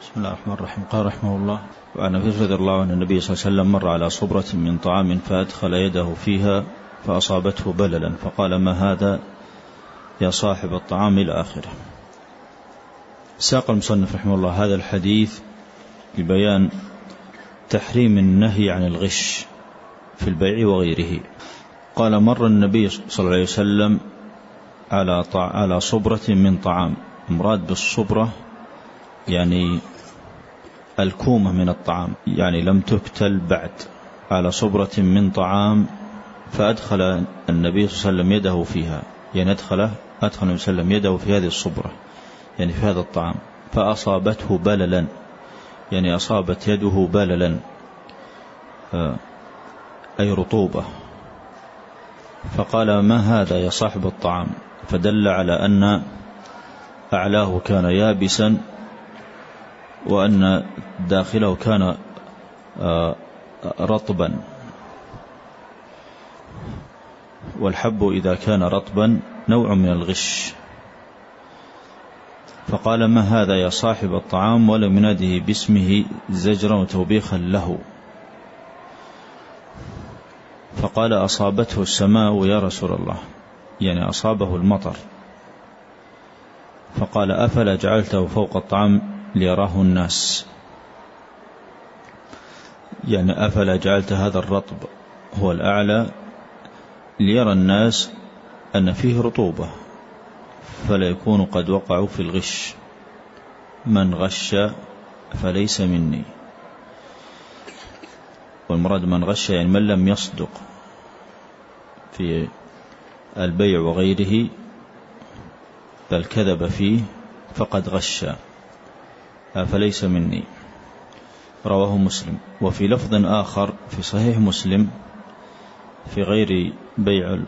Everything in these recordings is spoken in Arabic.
بسم الله الرحمن الرحيم. قال رحمه الله وعن ابي رضي الله عنه النبي صلى الله عليه وسلم مر على صبرة من طعام فأدخل يده فيها فأصابته بللا فقال ما هذا يا صاحب الطعام إلى آخره. ساق المصنف رحمه الله هذا الحديث لبيان تحريم النهي عن الغش في البيع وغيره. قال مر النبي صلى الله عليه وسلم على على صبرة من طعام مراد بالصبرة يعني الكومة من الطعام يعني لم تكتل بعد على صبرة من طعام فأدخل النبي صلى الله عليه وسلم يده فيها يعني أدخله أدخل النبي صلى الله عليه وسلم يده في هذه الصبرة يعني في هذا الطعام فأصابته بللا يعني أصابت يده بللا أي رطوبة. فقال ما هذا يا صاحب الطعام؟ فدل على أن أعلاه كان يابسا وأن داخله كان آه، رطبا. والحب إذا كان رطبا نوع من الغش. فقال ما هذا يا صاحب الطعام ولم يناده باسمه زجرا وتوبيخا له. فقال أصابته السماء يا رسول الله يعني أصابه المطر. فقال أفلا جعلته فوق الطعام؟ ليراه الناس. يعني أفلا جعلت هذا الرطب هو الأعلى ليرى الناس أن فيه رطوبة فلا يكون قد وقعوا في الغش. من غش فليس مني. والمراد من غش يعني من لم يصدق في البيع وغيره بل كذب فيه فقد غش. فليس مني. رواه مسلم. وفي لفظ آخر في صحيح مسلم في غير بيع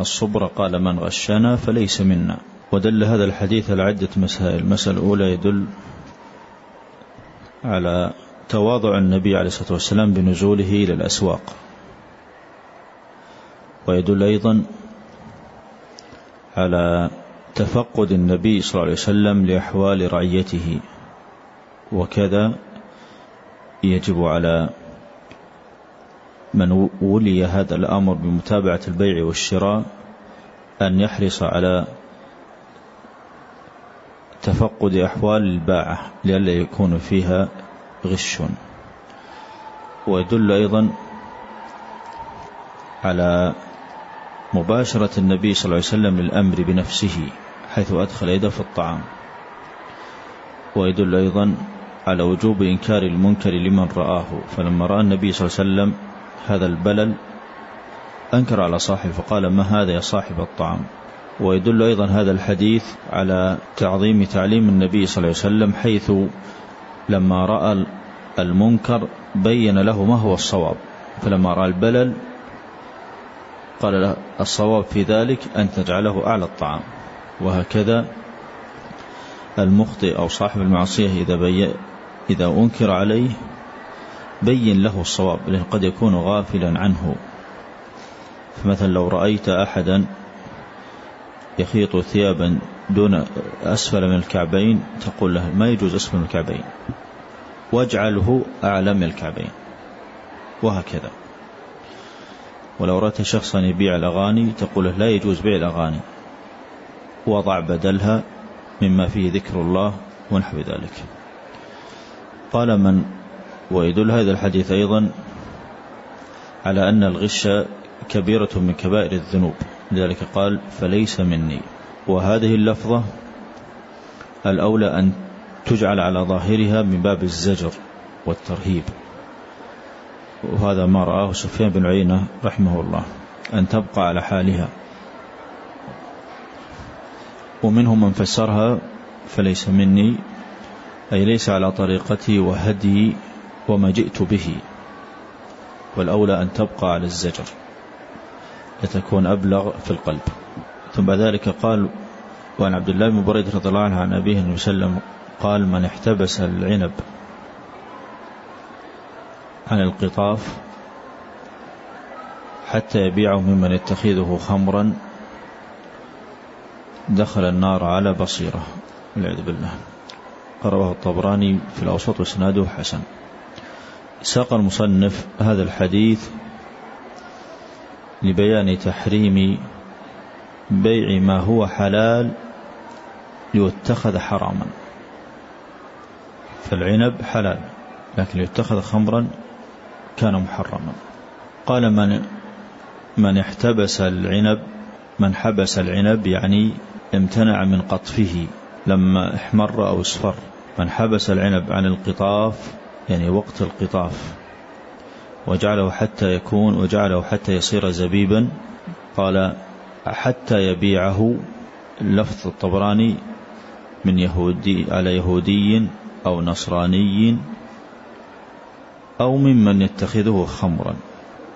الصبر قال من غشنا فليس منا. ودل هذا الحديث على عدة مسائل. المسألة الأولى يدل على تواضع النبي عليه الصلاة والسلام بنزوله إلى الأسواق. ويدل أيضا على تفقد النبي صلى الله عليه وسلم لأحوال رعيته. وكذا يجب على من ولي هذا الأمر بمتابعة البيع والشراء أن يحرص على تفقد أحوال الباعة لئلا يكون فيها غش. ويدل أيضا على مباشرة النبي صلى الله عليه وسلم للأمر بنفسه حيث أدخل يده في الطعام. ويدل أيضا على وجوب إنكار المنكر لمن رآه. فلما رأى النبي صلى الله عليه وسلم هذا البلل أنكر على صاحبه فقال ما هذا يا صاحب الطعام؟ ويدل أيضا هذا الحديث على تعظيم تعليم النبي صلى الله عليه وسلم حيث لما رأى المنكر بين له ما هو الصواب. فلما رأى البلل قال له الصواب في ذلك أن تجعله أعلى الطعام. وهكذا المخطئ أو صاحب المعصية إذا, إذا أنكر عليه بين له الصواب لأنه قد يكون غافلا عنه. فمثلا لو رأيت أحدا يخيط ثيابا دون أسفل من الكعبين تقول له ما يجوز أسفل من الكعبين؟ واجعله أعلى من الكعبين. وهكذا. ولو رأيت شخصا يبيع الأغاني تقول له لا يجوز بيع الأغاني. وضع بدلها مما فيه ذكر الله ونحو ذلك قال من ويدل هذا الحديث أيضا على أن الغش كبيرة من كبائر الذنوب. لذلك قال فليس مني. وهذه اللفظة الأولى أن تجعل على ظاهرها من باب الزجر والترهيب. وهذا ما رآه سفيان بن عيينة رحمه الله أن تبقى على حالها. ومنهم من فسرها فليس مني. أي ليس على طريقتي وهدي وما جئت به والأولى أن تبقى على الزجر لتكون أبلغ في القلب. ثم بعد ذلك قال وعن عبد الله بن بريدة رضي الله عنه عن أبيه وسلم قال من احتبس العنب عن القطاف حتى يبيعه ممن يتخذه خمرا دخل النار على بصيرة والعياذ بالله. رواه الطبراني في الأوسط وسناده حسن. ساق المصنف هذا الحديث لبيان تحريم بيع ما هو حلال ليتخذ حراما. فالعنب حلال لكن ليتخذ خمرا كان محرما. قال من من احتبس العنب من حبس العنب يعني امتنع من قطفه. لما احمر أو اصفر. من حبس العنب عن القطاف يعني وقت القطاف وجعله حتى يكون وجعله حتى يصير زبيبا قال حتى يبيعه لفظ الطبراني من يهودي على يهودي أو نصراني أو ممن يتخذه خمرا.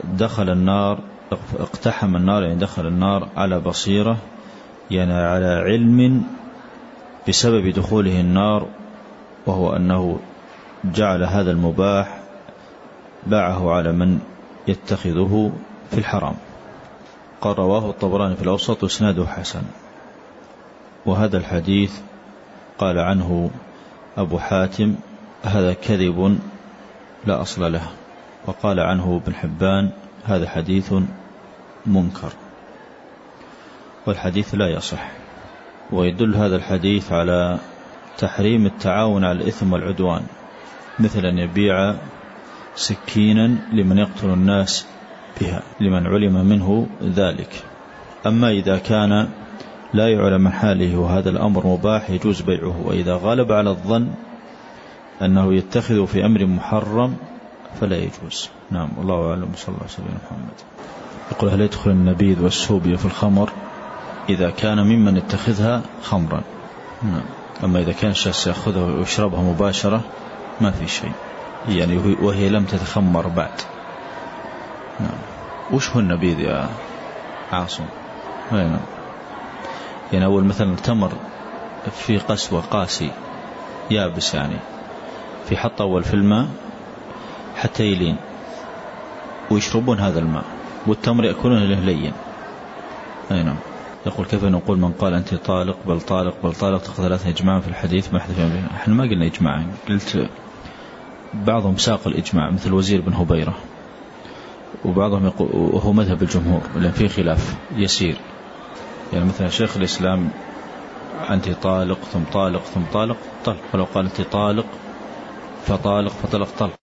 دخل النار اقتحم النار يعني دخل النار على بصيرة يعني على علم بسبب دخوله النار وهو أنه جعل هذا المباح باعه على من يتخذه في الحرام. قال رواه الطبراني في الأوسط وإسناده حسن. وهذا الحديث قال عنه أبو حاتم هذا كذب لا أصل له. وقال عنه ابن حبان هذا حديث منكر. والحديث لا يصح. ويدل هذا الحديث على تحريم التعاون على الإثم والعدوان مثل أن يبيع سكينا لمن يقتل الناس بها لمن علم منه ذلك. أما إذا كان لا يعلم من حاله وهذا الأمر مباح يجوز بيعه. وإذا غلب على الظن أنه يتخذ في أمر محرم فلا يجوز. نعم والله أعلم. صلى الله عليه وسلم. محمد يقول هل يدخل النبيذ والسوبيا في الخمر؟ إذا كان ممن يتخذها خمرا. نعم. أما إذا كان الشخص يأخذها ويشربها مباشرة ما في شيء. يعني وهي لم تتخمر بعد. نعم. وش هو النبيذ يا عاصم؟ نعم. يعني أول مثلا التمر في قسوة قاسي يابس يعني في حط أول في الماء حتى يلين ويشربون هذا الماء والتمر يأكلونه لين أي نعم. يقول كيف نقول من قال أنت طالق بل طالق بل طالق؟ ثلاثة إجماع في الحديث ما حدث إحنا ما قلنا إجماع. قلت بعضهم ساق الإجماع مثل وزير بن هبيرة. وبعضهم يقول وهو مذهب الجمهور لأن فيه خلاف يسير. يعني مثلا شيخ الإسلام أنت طالق ثم طالق ثم طالق طلق ولو قال أنت طالق فطالق فطلق طلق